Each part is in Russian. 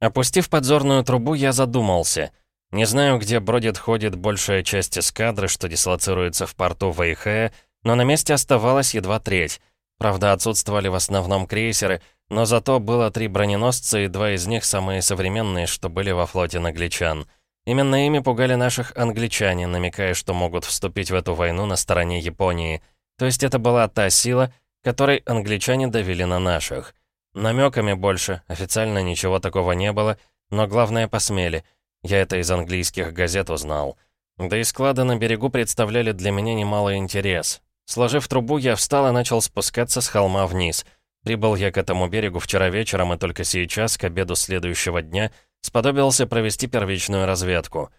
Опустив подзорную трубу, я задумался. Не знаю, где бродит-ходит большая часть эскадры, что дислоцируется в порту Вэйхэя, но на месте оставалась едва треть. Правда, отсутствовали в основном крейсеры, но зато было три броненосца, и два из них самые современные, что были во флоте англичан. Именно ими пугали наших англичане, намекая, что могут вступить в эту войну на стороне Японии. То есть это была та сила, которой англичане давили на наших. Намеками больше, официально ничего такого не было, но главное посмели. Я это из английских газет узнал. Да и склады на берегу представляли для меня немалый интерес. Сложив трубу, я встал и начал спускаться с холма вниз. Прибыл я к этому берегу вчера вечером, и только сейчас, к обеду следующего дня, сподобился провести первичную разведку.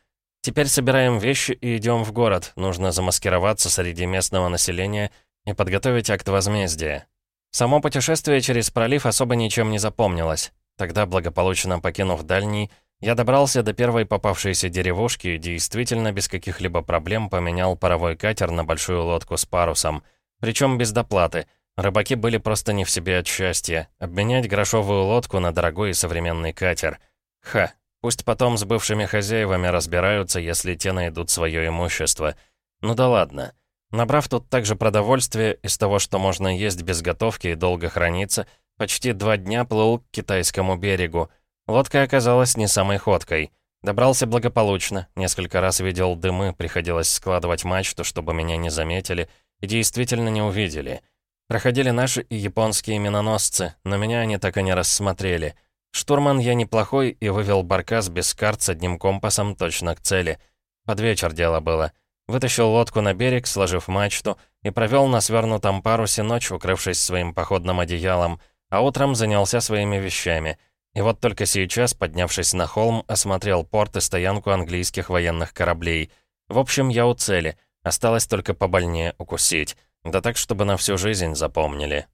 Теперь собираем вещи и идем в город. Нужно замаскироваться среди местного населения и подготовить акт возмездия. Само путешествие через пролив особо ничем не запомнилось. Тогда, благополучно покинув дальний, я добрался до первой попавшейся деревушки и действительно без каких-либо проблем поменял паровой катер на большую лодку с парусом. Причем без доплаты. Рыбаки были просто не в себе от счастья. Обменять грошовую лодку на дорогой и современный катер. Ха, пусть потом с бывшими хозяевами разбираются, если те найдут свое имущество. Ну да ладно. Набрав тут также продовольствие из того, что можно есть без готовки и долго храниться, почти два дня плыл к китайскому берегу. Лодка оказалась не самой ходкой. Добрался благополучно, несколько раз видел дымы, приходилось складывать мачту, чтобы меня не заметили, и действительно не увидели. Проходили наши и японские миноносцы, но меня они так и не рассмотрели. Штурман я неплохой и вывел баркас без карт с одним компасом точно к цели. Под вечер дело было. Вытащил лодку на берег, сложив мачту, и провел на свернутом парусе ночь, укрывшись своим походным одеялом, а утром занялся своими вещами. И вот только сейчас, поднявшись на холм, осмотрел порт и стоянку английских военных кораблей. В общем, я у цели. Осталось только побольнее укусить. Да так, чтобы на всю жизнь запомнили.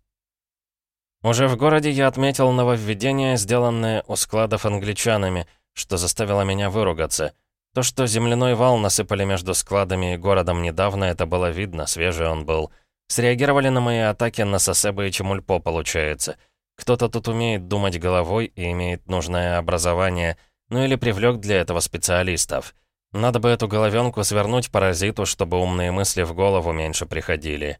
Уже в городе я отметил нововведение, сделанное у складов англичанами, что заставило меня выругаться — то, что земляной вал насыпали между складами и городом недавно, это было видно, свежий он был. Среагировали на мои атаки на Сосеба и Чемульпо, получается. Кто-то тут умеет думать головой и имеет нужное образование, ну или привлек для этого специалистов. Надо бы эту головенку свернуть паразиту, чтобы умные мысли в голову меньше приходили.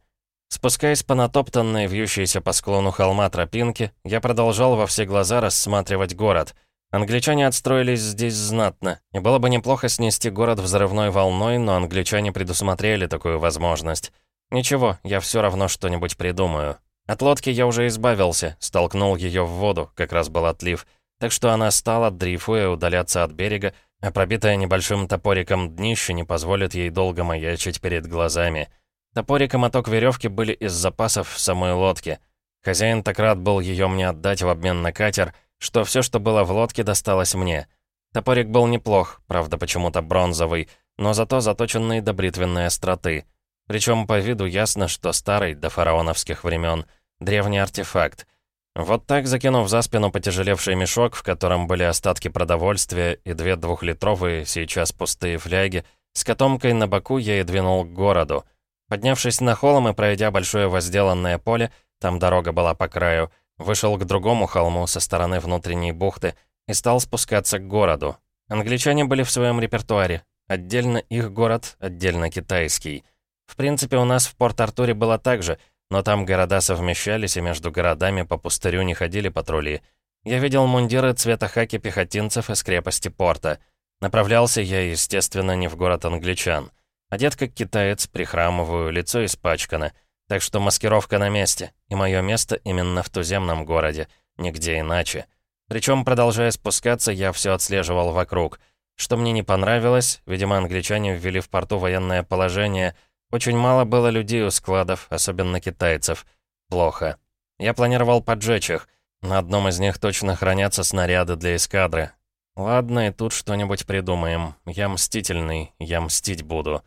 Спускаясь по натоптанной, вьющейся по склону холма тропинке, я продолжал во все глаза рассматривать город — Англичане отстроились здесь знатно, и было бы неплохо снести город взрывной волной, но англичане предусмотрели такую возможность. Ничего, я все равно что-нибудь придумаю. От лодки я уже избавился, столкнул ее в воду, как раз был отлив, так что она стала, дрейфуя, удаляться от берега, а пробитая небольшим топориком днище не позволит ей долго маячить перед глазами. Топорик и моток веревки были из запасов в самой лодке. Хозяин так рад был ее мне отдать в обмен на катер — что все, что было в лодке, досталось мне. Топорик был неплох, правда, почему-то бронзовый, но зато заточенный до бритвенной остроты. Причем по виду ясно, что старый, до фараоновских времен, древний артефакт. Вот так, закинув за спину потяжелевший мешок, в котором были остатки продовольствия и две двухлитровые, сейчас пустые фляги, с котомкой на боку я и двинул к городу. Поднявшись на холм и пройдя большое возделанное поле, там дорога была по краю, Вышел к другому холму со стороны внутренней бухты и стал спускаться к городу. Англичане были в своем репертуаре. Отдельно их город, отдельно китайский. В принципе, у нас в Порт-Артуре было так же, но там города совмещались, и между городами по пустырю не ходили патрули. Я видел мундиры цвета хаки пехотинцев из крепости порта. Направлялся я, естественно, не в город англичан. Одет как китаец, прихрамываю, лицо испачкано — так что маскировка на месте, и мое место именно в туземном городе, нигде иначе. Причем, продолжая спускаться, я все отслеживал вокруг. Что мне не понравилось, видимо, англичане ввели в порту военное положение. Очень мало было людей у складов, особенно китайцев. Плохо. Я планировал поджечь их. На одном из них точно хранятся снаряды для эскадры. Ладно, и тут что-нибудь придумаем. Я мстительный, я мстить буду.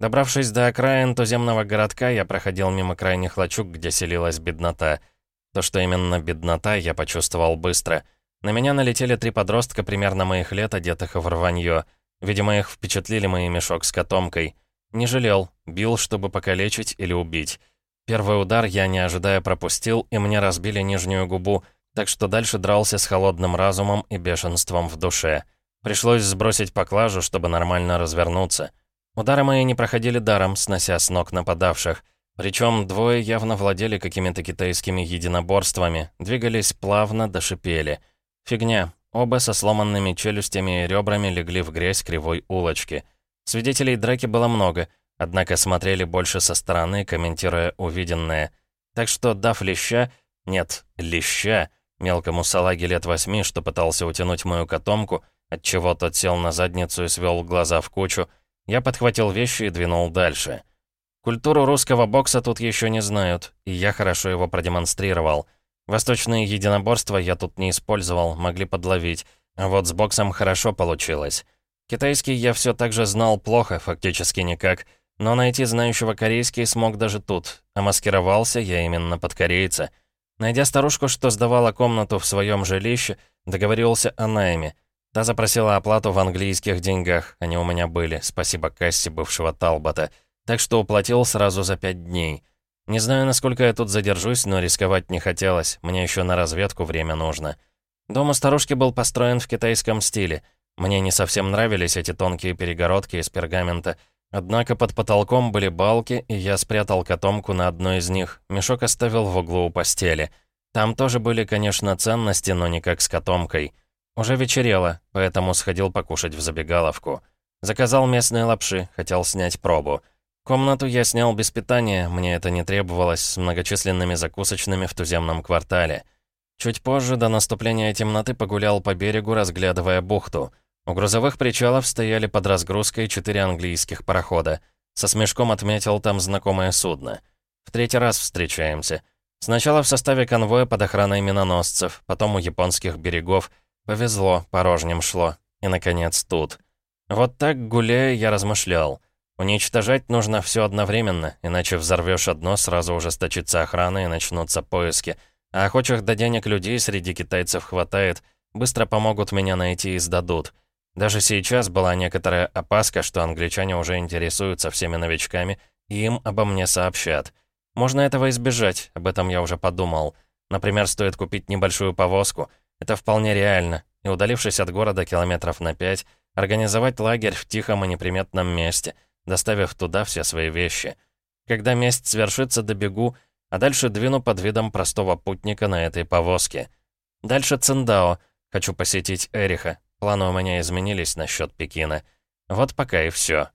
Добравшись до окраин туземного городка, я проходил мимо крайних лачуг, где селилась беднота. То, что именно беднота, я почувствовал быстро. На меня налетели три подростка примерно моих лет, одетых в рванье. Видимо, их впечатлили мои мешок с котомкой. Не жалел, бил, чтобы покалечить или убить. Первый удар я, не ожидая, пропустил, и мне разбили нижнюю губу, так что дальше дрался с холодным разумом и бешенством в душе. Пришлось сбросить поклажу, чтобы нормально развернуться. Удары мои не проходили даром, снося с ног нападавших. Причем двое явно владели какими-то китайскими единоборствами, двигались плавно, дошипели. Фигня. Оба со сломанными челюстями и ребрами легли в грязь кривой улочки. Свидетелей драки было много, однако смотрели больше со стороны, комментируя увиденное. Так что, дав леща, нет, леща, мелкому салаге лет восьми, что пытался утянуть мою котомку, отчего тот сел на задницу и свел глаза в кучу, я подхватил вещи и двинул дальше. Культуру русского бокса тут еще не знают, и я хорошо его продемонстрировал. Восточные единоборства я тут не использовал, могли подловить, а вот с боксом хорошо получилось. Китайский я все так же знал плохо, фактически никак, но найти знающего корейский смог даже тут, а маскировался я именно под корейца. Найдя старушку, что сдавала комнату в своем жилище, договорился о найме. Та запросила оплату в английских деньгах, они у меня были, спасибо кассе бывшего Талбота, так что уплатил сразу за пять дней. Не знаю, насколько я тут задержусь, но рисковать не хотелось, мне еще на разведку время нужно. Дом у старушки был построен в китайском стиле. Мне не совсем нравились эти тонкие перегородки из пергамента, однако под потолком были балки, и я спрятал котомку на одной из них, мешок оставил в углу у постели. Там тоже были, конечно, ценности, но не как с котомкой. Уже вечерело, поэтому сходил покушать в забегаловку. Заказал местные лапши, хотел снять пробу. Комнату я снял без питания, мне это не требовалось, с многочисленными закусочными в туземном квартале. Чуть позже, до наступления темноты, погулял по берегу, разглядывая бухту. У грузовых причалов стояли под разгрузкой четыре английских парохода. Со смешком отметил там знакомое судно. В третий раз встречаемся. Сначала в составе конвоя под охраной миноносцев, потом у японских берегов — Повезло, порожним шло. И, наконец, тут. Вот так, гуляя, я размышлял. Уничтожать нужно все одновременно, иначе взорвешь одно, сразу ужесточится охрана и начнутся поиски. А охочих до денег людей среди китайцев хватает, быстро помогут меня найти и сдадут. Даже сейчас была некоторая опаска, что англичане уже интересуются всеми новичками, и им обо мне сообщат. Можно этого избежать, об этом я уже подумал. Например, стоит купить небольшую повозку — это вполне реально, и удалившись от города километров на пять, организовать лагерь в тихом и неприметном месте, доставив туда все свои вещи. Когда месть свершится, добегу, а дальше двину под видом простого путника на этой повозке. Дальше Циндао. Хочу посетить Эриха. Планы у меня изменились насчет Пекина. Вот пока и все.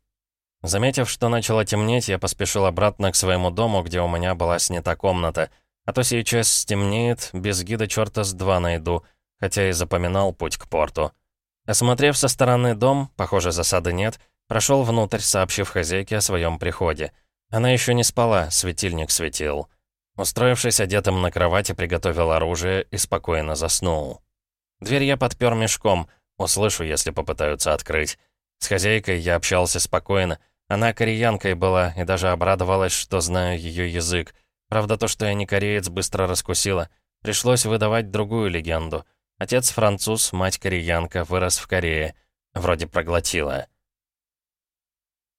Заметив, что начало темнеть, я поспешил обратно к своему дому, где у меня была снята комната. А то сейчас стемнеет, без гида черта с два найду хотя и запоминал путь к порту. Осмотрев со стороны дом, похоже, засады нет, прошел внутрь, сообщив хозяйке о своем приходе. Она еще не спала, светильник светил. Устроившись одетым на кровати, приготовил оружие и спокойно заснул. Дверь я подпер мешком, услышу, если попытаются открыть. С хозяйкой я общался спокойно. Она кореянкой была и даже обрадовалась, что знаю ее язык. Правда, то, что я не кореец, быстро раскусила. Пришлось выдавать другую легенду. Отец француз, мать кореянка, вырос в Корее. Вроде проглотила.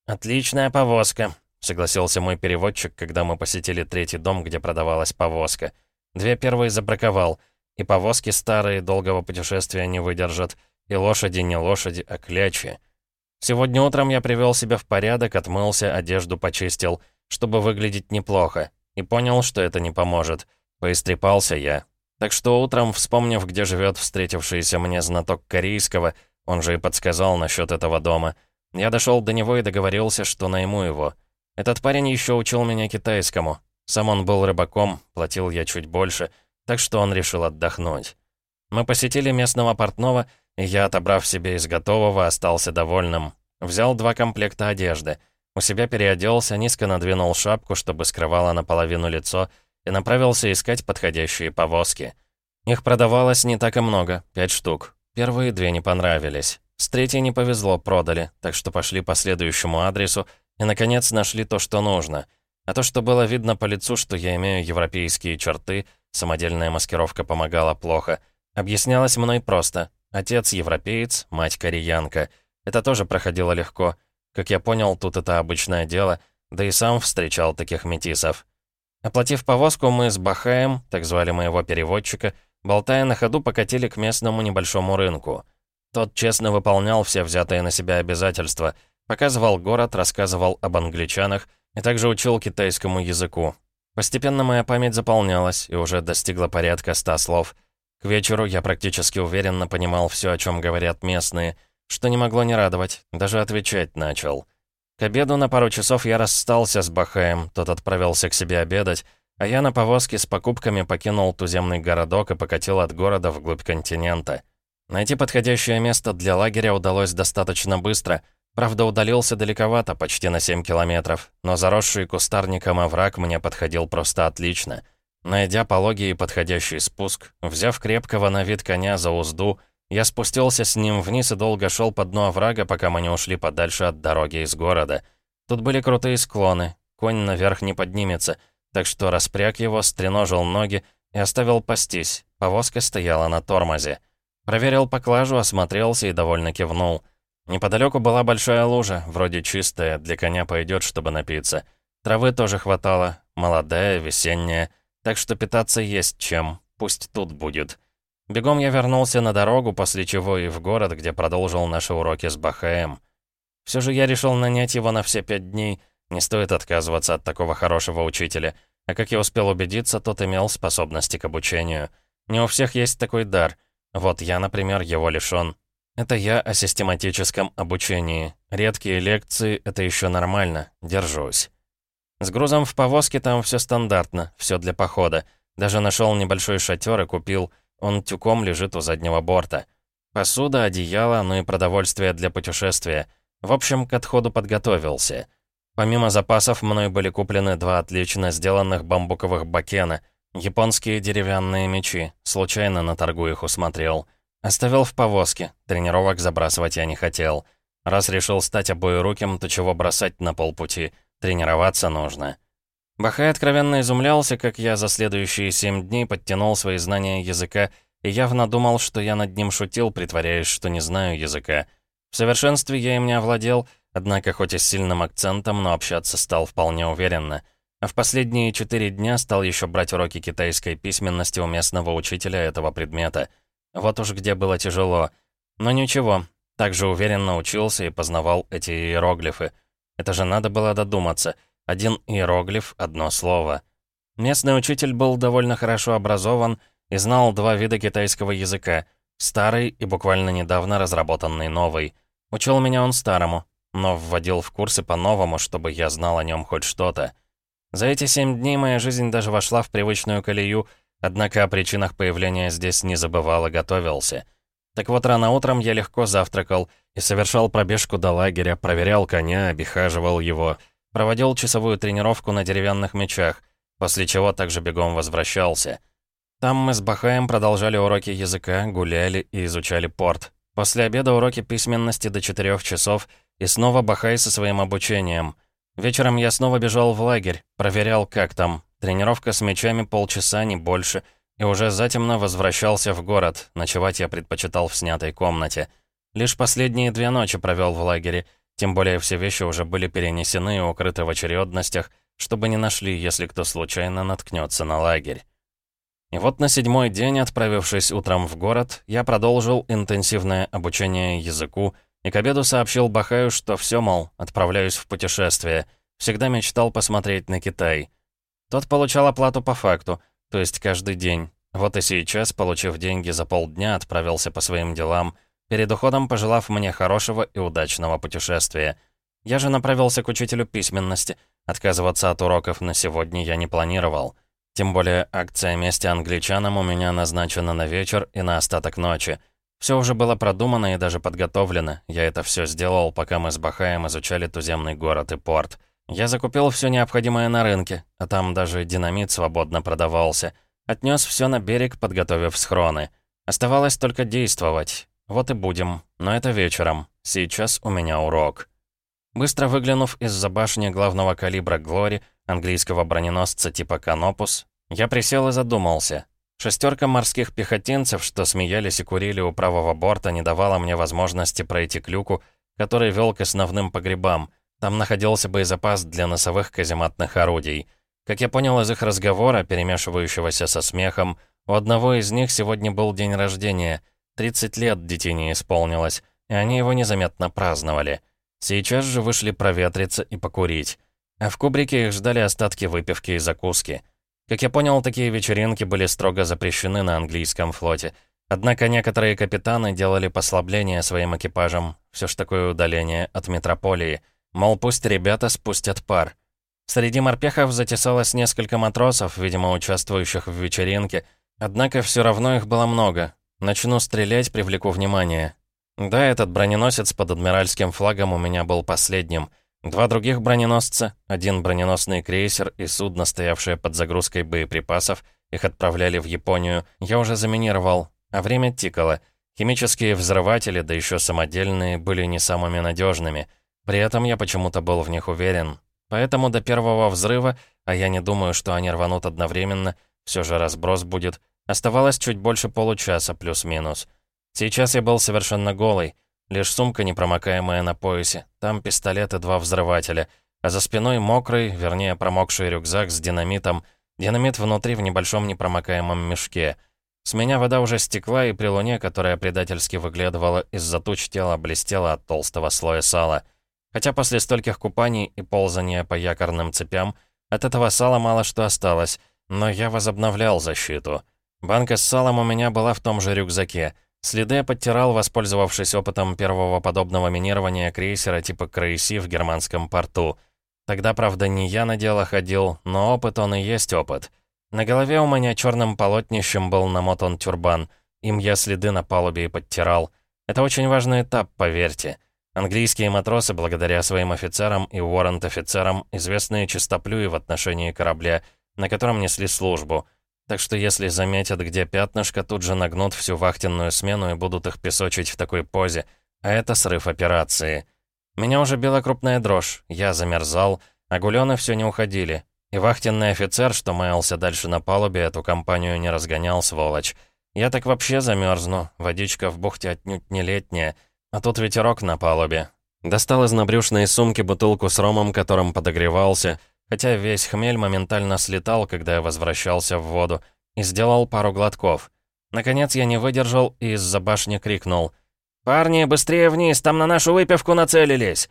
«Отличная повозка», — согласился мой переводчик, когда мы посетили третий дом, где продавалась повозка. Две первые забраковал, и повозки старые, долгого путешествия не выдержат, и лошади не лошади, а клячи. Сегодня утром я привел себя в порядок, отмылся, одежду почистил, чтобы выглядеть неплохо, и понял, что это не поможет. Поистрепался я, так что утром, вспомнив, где живет встретившийся мне знаток корейского, он же и подсказал насчет этого дома, я дошел до него и договорился, что найму его. Этот парень еще учил меня китайскому. Сам он был рыбаком, платил я чуть больше, так что он решил отдохнуть. Мы посетили местного портного, и я, отобрав себе из готового, остался довольным. Взял два комплекта одежды. У себя переоделся, низко надвинул шапку, чтобы скрывала наполовину лицо, и направился искать подходящие повозки. Их продавалось не так и много, пять штук. Первые две не понравились. С третьей не повезло, продали, так что пошли по следующему адресу и, наконец, нашли то, что нужно. А то, что было видно по лицу, что я имею европейские черты, самодельная маскировка помогала плохо, объяснялось мной просто. Отец европеец, мать кореянка. Это тоже проходило легко. Как я понял, тут это обычное дело, да и сам встречал таких метисов. Оплатив повозку, мы с Бахаем, так звали моего переводчика, Болтая на ходу, покатили к местному небольшому рынку. Тот честно выполнял все взятые на себя обязательства, показывал город, рассказывал об англичанах и также учил китайскому языку. Постепенно моя память заполнялась и уже достигла порядка ста слов. К вечеру я практически уверенно понимал все, о чем говорят местные, что не могло не радовать, даже отвечать начал. К обеду на пару часов я расстался с Бахаем, тот отправился к себе обедать, а я на повозке с покупками покинул туземный городок и покатил от города вглубь континента. Найти подходящее место для лагеря удалось достаточно быстро. Правда, удалился далековато, почти на 7 километров, но заросший кустарником овраг мне подходил просто отлично. Найдя пологий и подходящий спуск, взяв крепкого на вид коня за узду, я спустился с ним вниз и долго шел по дну оврага, пока мы не ушли подальше от дороги из города. Тут были крутые склоны, конь наверх не поднимется — так что распряг его, стреножил ноги и оставил пастись. Повозка стояла на тормозе. Проверил поклажу, осмотрелся и довольно кивнул. Неподалеку была большая лужа, вроде чистая, для коня пойдет, чтобы напиться. Травы тоже хватало, молодая, весенняя, так что питаться есть чем, пусть тут будет. Бегом я вернулся на дорогу, после чего и в город, где продолжил наши уроки с Бахаем. Все же я решил нанять его на все пять дней — не стоит отказываться от такого хорошего учителя. А как я успел убедиться, тот имел способности к обучению. Не у всех есть такой дар. Вот я, например, его лишён. Это я о систематическом обучении. Редкие лекции — это еще нормально. Держусь. С грузом в повозке там все стандартно, все для похода. Даже нашел небольшой шатер и купил. Он тюком лежит у заднего борта. Посуда, одеяло, ну и продовольствие для путешествия. В общем, к отходу подготовился. Помимо запасов, мной были куплены два отлично сделанных бамбуковых бакена, японские деревянные мечи, случайно на торгу их усмотрел. Оставил в повозке, тренировок забрасывать я не хотел. Раз решил стать обоируким, то чего бросать на полпути, тренироваться нужно. Бахай откровенно изумлялся, как я за следующие семь дней подтянул свои знания языка и явно думал, что я над ним шутил, притворяясь, что не знаю языка. В совершенстве я им не овладел — Однако, хоть и с сильным акцентом, но общаться стал вполне уверенно. А в последние четыре дня стал еще брать уроки китайской письменности у местного учителя этого предмета. Вот уж где было тяжело. Но ничего, также уверенно учился и познавал эти иероглифы. Это же надо было додуматься. Один иероглиф — одно слово. Местный учитель был довольно хорошо образован и знал два вида китайского языка — старый и буквально недавно разработанный новый. Учил меня он старому, но вводил в курсы по-новому, чтобы я знал о нем хоть что-то. За эти семь дней моя жизнь даже вошла в привычную колею, однако о причинах появления здесь не забывал и готовился. Так вот, рано утром я легко завтракал и совершал пробежку до лагеря, проверял коня, обихаживал его, проводил часовую тренировку на деревянных мечах, после чего также бегом возвращался. Там мы с Бахаем продолжали уроки языка, гуляли и изучали порт. После обеда уроки письменности до четырех часов — и снова Бахай со своим обучением. Вечером я снова бежал в лагерь, проверял, как там. Тренировка с мячами полчаса, не больше. И уже затемно возвращался в город. Ночевать я предпочитал в снятой комнате. Лишь последние две ночи провел в лагере. Тем более все вещи уже были перенесены и укрыты в очередностях, чтобы не нашли, если кто случайно наткнется на лагерь. И вот на седьмой день, отправившись утром в город, я продолжил интенсивное обучение языку, и к обеду сообщил Бахаю, что все, мол, отправляюсь в путешествие. Всегда мечтал посмотреть на Китай. Тот получал оплату по факту, то есть каждый день. Вот и сейчас, получив деньги за полдня, отправился по своим делам, перед уходом пожелав мне хорошего и удачного путешествия. Я же направился к учителю письменности. Отказываться от уроков на сегодня я не планировал. Тем более акция мести англичанам у меня назначена на вечер и на остаток ночи. Все уже было продумано и даже подготовлено. Я это все сделал, пока мы с Бахаем изучали туземный город и порт. Я закупил все необходимое на рынке, а там даже динамит свободно продавался. Отнес все на берег, подготовив схроны. Оставалось только действовать. Вот и будем. Но это вечером. Сейчас у меня урок. Быстро выглянув из-за башни главного калибра «Глори», английского броненосца типа «Канопус», я присел и задумался. Шестерка морских пехотинцев, что смеялись и курили у правого борта, не давала мне возможности пройти к люку, который вел к основным погребам. Там находился боезапас для носовых казематных орудий. Как я понял из их разговора, перемешивающегося со смехом, У одного из них сегодня был день рождения. 30 лет детине исполнилось, и они его незаметно праздновали. Сейчас же вышли проветриться и покурить. А в кубрике их ждали остатки выпивки и закуски. Как я понял, такие вечеринки были строго запрещены на английском флоте. Однако некоторые капитаны делали послабления своим экипажам, все ж такое удаление от метрополии. Мол, пусть ребята спустят пар. Среди морпехов затесалось несколько матросов, видимо, участвующих в вечеринке, однако все равно их было много. Начну стрелять, привлеку внимание. Да, этот броненосец под адмиральским флагом у меня был последним. Два других броненосца, один броненосный крейсер и судно, стоявшее под загрузкой боеприпасов, их отправляли в Японию, я уже заминировал, а время тикало. Химические взрыватели, да еще самодельные, были не самыми надежными. При этом я почему-то был в них уверен. Поэтому до первого взрыва, а я не думаю, что они рванут одновременно, все же разброс будет, оставалось чуть больше получаса плюс-минус. Сейчас я был совершенно голый. Лишь сумка непромокаемая на поясе, там пистолет и два взрывателя, а за спиной мокрый, вернее промокший рюкзак с динамитом, динамит внутри в небольшом непромокаемом мешке — с меня вода уже стекла, и при луне, которая предательски выглядывала из-за туч тела, блестела от толстого слоя сала. Хотя после стольких купаний и ползания по якорным цепям, от этого сала мало что осталось, но я возобновлял защиту. Банка с салом у меня была в том же рюкзаке. Следы я подтирал, воспользовавшись опытом первого подобного минирования крейсера типа Крейси в германском порту. Тогда, правда, не я на дело ходил, но опыт он и есть опыт — на голове у меня черным полотнищем был намотан тюрбан. Им я следы на палубе и подтирал. Это очень важный этап, поверьте. Английские матросы, благодаря своим офицерам и уоррент-офицерам, известные чистоплюи в отношении корабля, на котором несли службу. Так что если заметят, где пятнышко, тут же нагнут всю вахтенную смену и будут их песочить в такой позе. А это срыв операции. Меня уже била крупная дрожь, я замерзал, а гулены все не уходили. И вахтенный офицер, что маялся дальше на палубе, эту компанию не разгонял, сволочь. Я так вообще замерзну, водичка в бухте отнюдь не летняя, а тут ветерок на палубе. Достал из набрюшной сумки бутылку с ромом, которым подогревался, хотя весь хмель моментально слетал, когда я возвращался в воду, и сделал пару глотков. Наконец я не выдержал и из-за башни крикнул. «Парни, быстрее вниз, там на нашу выпивку нацелились!»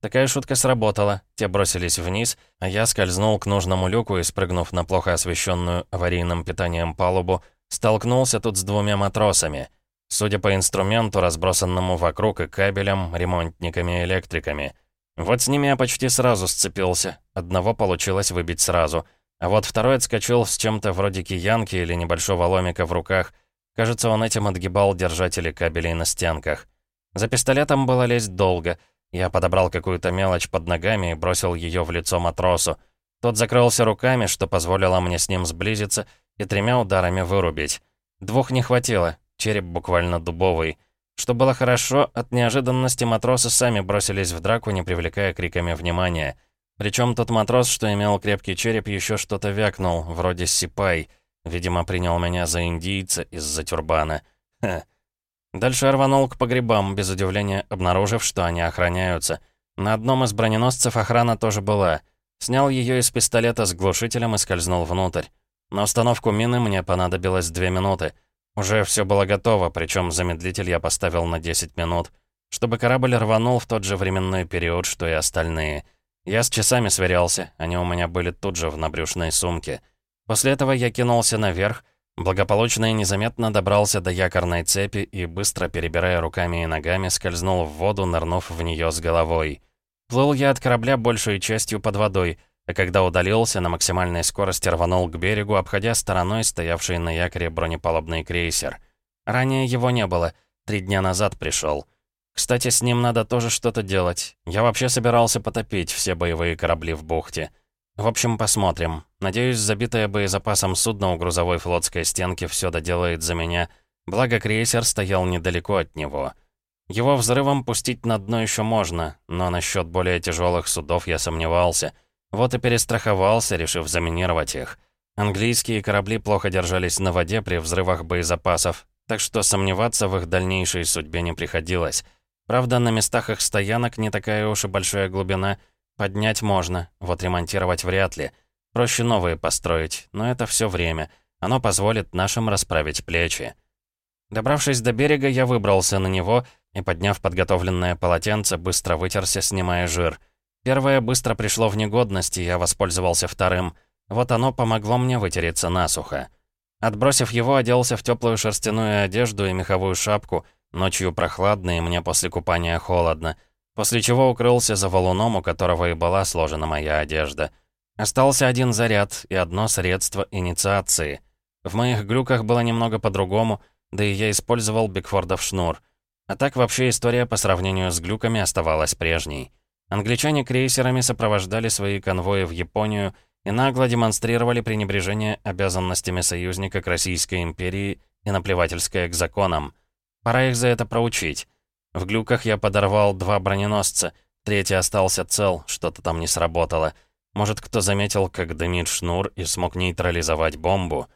Такая шутка сработала, те бросились вниз, а я скользнул к нужному люку и, спрыгнув на плохо освещенную аварийным питанием палубу, столкнулся тут с двумя матросами. Судя по инструменту, разбросанному вокруг и кабелям, ремонтниками и электриками. Вот с ними я почти сразу сцепился, одного получилось выбить сразу, а вот второй отскочил с чем-то вроде киянки или небольшого ломика в руках. Кажется, он этим отгибал держатели кабелей на стенках. За пистолетом было лезть долго — я подобрал какую-то мелочь под ногами и бросил ее в лицо матросу. Тот закрылся руками, что позволило мне с ним сблизиться и тремя ударами вырубить. Двух не хватило, череп буквально дубовый. Что было хорошо, от неожиданности матросы сами бросились в драку, не привлекая криками внимания. Причем тот матрос, что имел крепкий череп, еще что-то вякнул, вроде сипай. Видимо, принял меня за индийца из-за тюрбана. Ха. Дальше рванул к погребам, без удивления обнаружив, что они охраняются. На одном из броненосцев охрана тоже была. Снял ее из пистолета с глушителем и скользнул внутрь. На установку мины мне понадобилось две минуты. Уже все было готово, причем замедлитель я поставил на 10 минут, чтобы корабль рванул в тот же временной период, что и остальные. Я с часами сверялся, они у меня были тут же в набрюшной сумке. После этого я кинулся наверх, Благополучно и незаметно добрался до якорной цепи и, быстро перебирая руками и ногами, скользнул в воду, нырнув в нее с головой. Плыл я от корабля большей частью под водой, а когда удалился, на максимальной скорости рванул к берегу, обходя стороной стоявший на якоре бронепалубный крейсер. Ранее его не было, три дня назад пришел. Кстати, с ним надо тоже что-то делать. Я вообще собирался потопить все боевые корабли в бухте. В общем, посмотрим. Надеюсь, забитое боезапасом судно у грузовой флотской стенки все доделает за меня, благо крейсер стоял недалеко от него. Его взрывом пустить на дно еще можно, но насчет более тяжелых судов я сомневался. Вот и перестраховался, решив заминировать их. Английские корабли плохо держались на воде при взрывах боезапасов, так что сомневаться в их дальнейшей судьбе не приходилось. Правда, на местах их стоянок не такая уж и большая глубина — Поднять можно, вот ремонтировать вряд ли. Проще новые построить, но это все время. Оно позволит нашим расправить плечи. Добравшись до берега, я выбрался на него и, подняв подготовленное полотенце, быстро вытерся, снимая жир. Первое быстро пришло в негодность, и я воспользовался вторым. Вот оно помогло мне вытереться насухо. Отбросив его, оделся в теплую шерстяную одежду и меховую шапку. Ночью прохладно, и мне после купания холодно. После чего укрылся за валуном, у которого и была сложена моя одежда. Остался один заряд и одно средство инициации. В моих глюках было немного по-другому, да и я использовал Бигфордов шнур. А так вообще история по сравнению с глюками оставалась прежней. Англичане крейсерами сопровождали свои конвои в Японию и нагло демонстрировали пренебрежение обязанностями союзника к Российской империи и наплевательское к законам. Пора их за это проучить. В глюках я подорвал два броненосца, третий остался цел, что-то там не сработало. Может, кто заметил, как дымит шнур и смог нейтрализовать бомбу.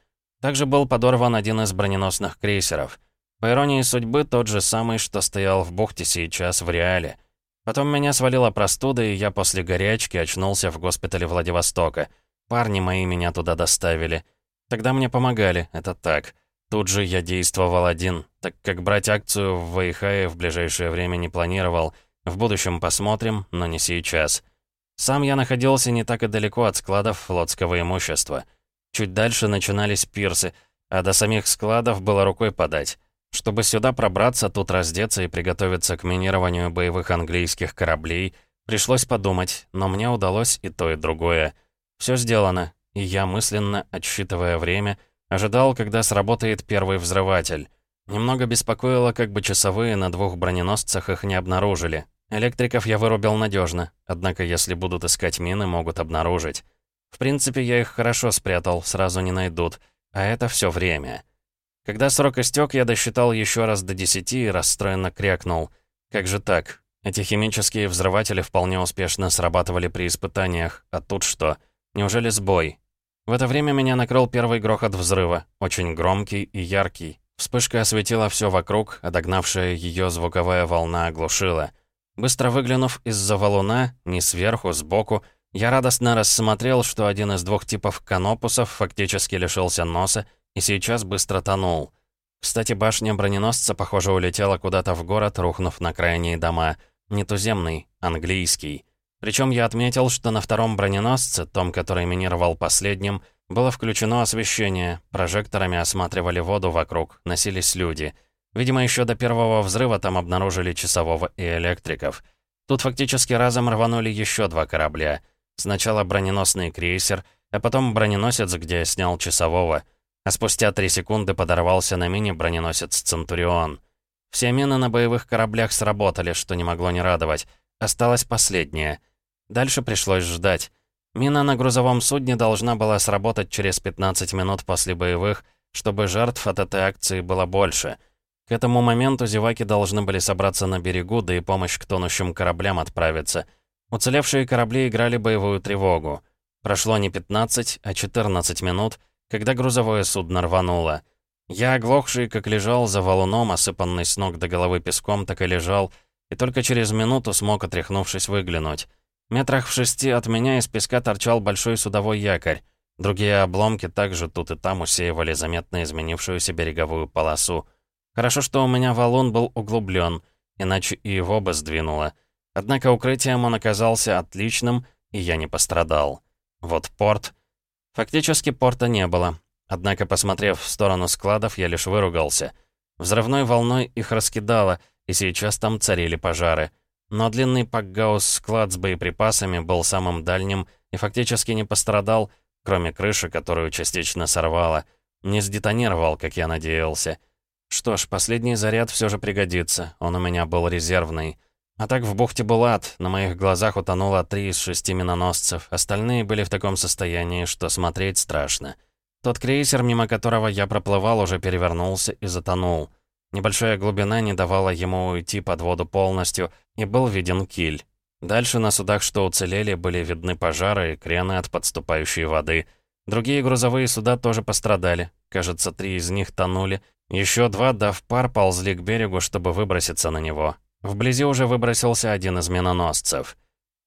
Также был подорван один из броненосных крейсеров. По иронии судьбы, тот же самый, что стоял в бухте сейчас в Реале. Потом меня свалила простуда, и я после горячки очнулся в госпитале Владивостока. Парни мои меня туда доставили. Тогда мне помогали, это так. Тут же я действовал один, так как брать акцию в Вайхае в ближайшее время не планировал. В будущем посмотрим, но не сейчас. Сам я находился не так и далеко от складов флотского имущества. Чуть дальше начинались пирсы, а до самих складов было рукой подать. Чтобы сюда пробраться, тут раздеться и приготовиться к минированию боевых английских кораблей, пришлось подумать, но мне удалось и то, и другое. Все сделано, и я, мысленно, отсчитывая время, ожидал, когда сработает первый взрыватель. Немного беспокоило, как бы часовые на двух броненосцах их не обнаружили. Электриков я вырубил надежно, однако если будут искать мины, могут обнаружить. В принципе, я их хорошо спрятал, сразу не найдут, а это все время. Когда срок истек, я досчитал еще раз до десяти и расстроенно крякнул. Как же так? Эти химические взрыватели вполне успешно срабатывали при испытаниях, а тут что? Неужели сбой? В это время меня накрыл первый грохот взрыва, очень громкий и яркий. Вспышка осветила все вокруг, а догнавшая ее звуковая волна оглушила. Быстро выглянув из-за валуна, не сверху, сбоку, я радостно рассмотрел, что один из двух типов канопусов фактически лишился носа и сейчас быстро тонул. Кстати, башня броненосца, похоже, улетела куда-то в город, рухнув на крайние дома. Не туземный, английский. Причем я отметил, что на втором броненосце, том, который минировал последним, было включено освещение, прожекторами осматривали воду вокруг, носились люди. Видимо, еще до первого взрыва там обнаружили часового и электриков. Тут фактически разом рванули еще два корабля. Сначала броненосный крейсер, а потом броненосец, где я снял часового — а спустя три секунды подорвался на мине броненосец «Центурион». Все мины на боевых кораблях сработали, что не могло не радовать. Осталась последняя. Дальше пришлось ждать. Мина на грузовом судне должна была сработать через 15 минут после боевых, чтобы жертв от этой акции было больше. К этому моменту зеваки должны были собраться на берегу, да и помощь к тонущим кораблям отправиться. Уцелевшие корабли играли боевую тревогу. Прошло не 15, а 14 минут — когда грузовое судно рвануло. Я, оглохший, как лежал за валуном, осыпанный с ног до головы песком, так и лежал, и только через минуту смог, отряхнувшись, выглянуть. Метрах в шести от меня из песка торчал большой судовой якорь. Другие обломки также тут и там усеивали заметно изменившуюся береговую полосу. Хорошо, что у меня валун был углублен, иначе и его бы сдвинуло. Однако укрытием он оказался отличным, и я не пострадал. Вот порт — Фактически порта не было. Однако, посмотрев в сторону складов, я лишь выругался. Взрывной волной их раскидало, и сейчас там царили пожары. Но длинный пакгаус-склад с боеприпасами был самым дальним и фактически не пострадал, кроме крыши, которую частично сорвало. Не сдетонировал, как я надеялся. Что ж, последний заряд все же пригодится, он у меня был резервный. А так в бухте Булат на моих глазах утонуло три из шести миноносцев. Остальные были в таком состоянии, что смотреть страшно. Тот крейсер, мимо которого я проплывал, уже перевернулся и затонул. Небольшая глубина не давала ему уйти под воду полностью, и был виден киль. Дальше на судах, что уцелели, были видны пожары и крены от подступающей воды. Другие грузовые суда тоже пострадали. Кажется, три из них тонули. Еще два, дав пар, ползли к берегу, чтобы выброситься на него. Вблизи уже выбросился один из миноносцев.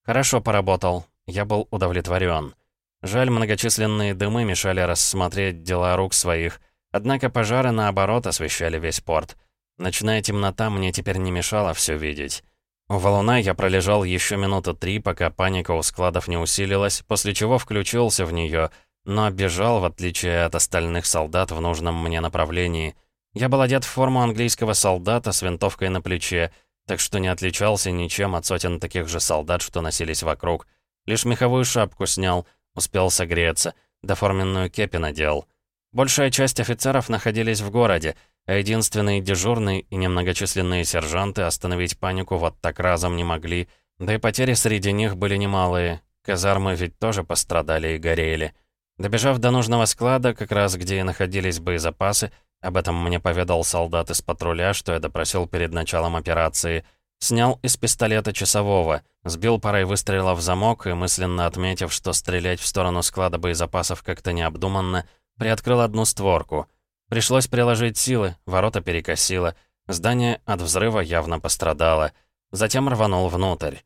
Хорошо поработал. Я был удовлетворен. Жаль, многочисленные дымы мешали рассмотреть дела рук своих, однако пожары, наоборот, освещали весь порт. Ночная темнота мне теперь не мешала все видеть. У валуна я пролежал еще минуты три, пока паника у складов не усилилась, после чего включился в нее, но бежал, в отличие от остальных солдат, в нужном мне направлении. Я был одет в форму английского солдата с винтовкой на плече, так что не отличался ничем от сотен таких же солдат, что носились вокруг. Лишь меховую шапку снял, успел согреться, доформенную кепи надел. Большая часть офицеров находились в городе, а единственный дежурный и немногочисленные сержанты остановить панику вот так разом не могли, да и потери среди них были немалые. Казармы ведь тоже пострадали и горели. Добежав до нужного склада, как раз где и находились боезапасы, об этом мне поведал солдат из патруля, что я допросил перед началом операции. Снял из пистолета часового, сбил парой выстрелов в замок и, мысленно отметив, что стрелять в сторону склада боезапасов как-то необдуманно, приоткрыл одну створку. Пришлось приложить силы, ворота перекосило, здание от взрыва явно пострадало. Затем рванул внутрь.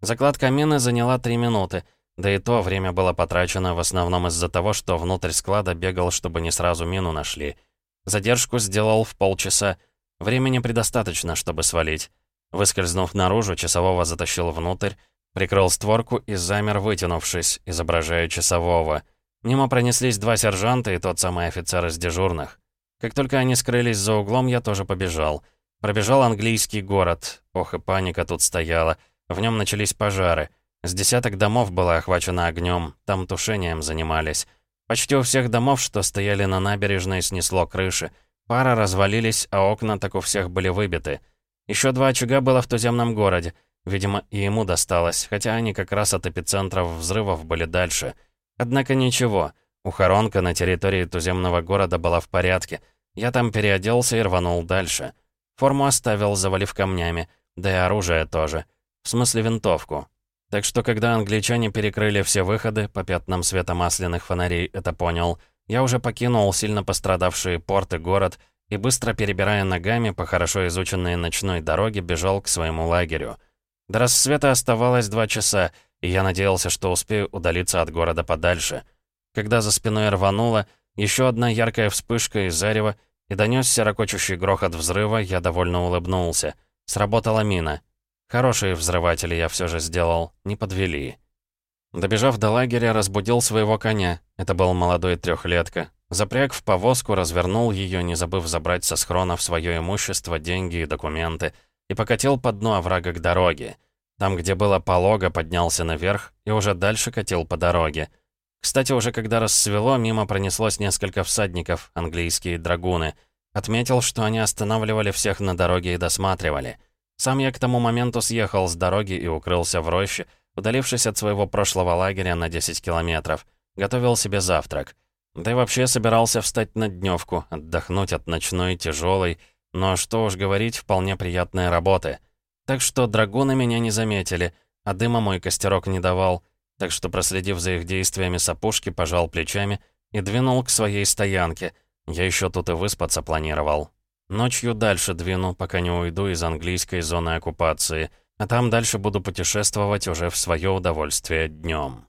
Закладка мины заняла три минуты, да и то время было потрачено в основном из-за того, что внутрь склада бегал, чтобы не сразу мину нашли. Задержку сделал в полчаса. Времени предостаточно, чтобы свалить. Выскользнув наружу, часового затащил внутрь, прикрыл створку и замер, вытянувшись, изображая часового. Мимо пронеслись два сержанта и тот самый офицер из дежурных. Как только они скрылись за углом, я тоже побежал. Пробежал английский город. Ох, и паника тут стояла. В нем начались пожары. С десяток домов было охвачено огнем, там тушением занимались. Почти у всех домов, что стояли на набережной, снесло крыши. Пара развалились, а окна так у всех были выбиты. Еще два очага было в туземном городе. Видимо, и ему досталось, хотя они как раз от эпицентров взрывов были дальше. Однако ничего. Ухоронка на территории туземного города была в порядке. Я там переоделся и рванул дальше. Форму оставил, завалив камнями. Да и оружие тоже. В смысле винтовку. Так что, когда англичане перекрыли все выходы, по пятнам света масляных фонарей это понял, я уже покинул сильно пострадавшие порты город и, быстро перебирая ногами по хорошо изученной ночной дороге, бежал к своему лагерю. До рассвета оставалось два часа, и я надеялся, что успею удалиться от города подальше. Когда за спиной рвануло, еще одна яркая вспышка из зарева, и донесся ракочущий грохот взрыва, я довольно улыбнулся. Сработала мина. Хорошие взрыватели я все же сделал, не подвели. Добежав до лагеря, разбудил своего коня. Это был молодой трехлетка. Запряг в повозку, развернул ее, не забыв забрать со схронов свое имущество, деньги и документы, и покатил по дну оврага к дороге. Там, где было полого, поднялся наверх и уже дальше катил по дороге. Кстати, уже когда рассвело, мимо пронеслось несколько всадников, английские драгуны. Отметил, что они останавливали всех на дороге и досматривали — сам я к тому моменту съехал с дороги и укрылся в роще, удалившись от своего прошлого лагеря на 10 километров. Готовил себе завтрак. Да и вообще собирался встать на дневку, отдохнуть от ночной, тяжелой, но что уж говорить, вполне приятной работы. Так что драгуны меня не заметили, а дыма мой костерок не давал, так что, проследив за их действиями с пожал плечами и двинул к своей стоянке. Я еще тут и выспаться планировал. Ночью дальше двину, пока не уйду из английской зоны оккупации, а там дальше буду путешествовать уже в свое удовольствие днем.